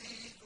العزيز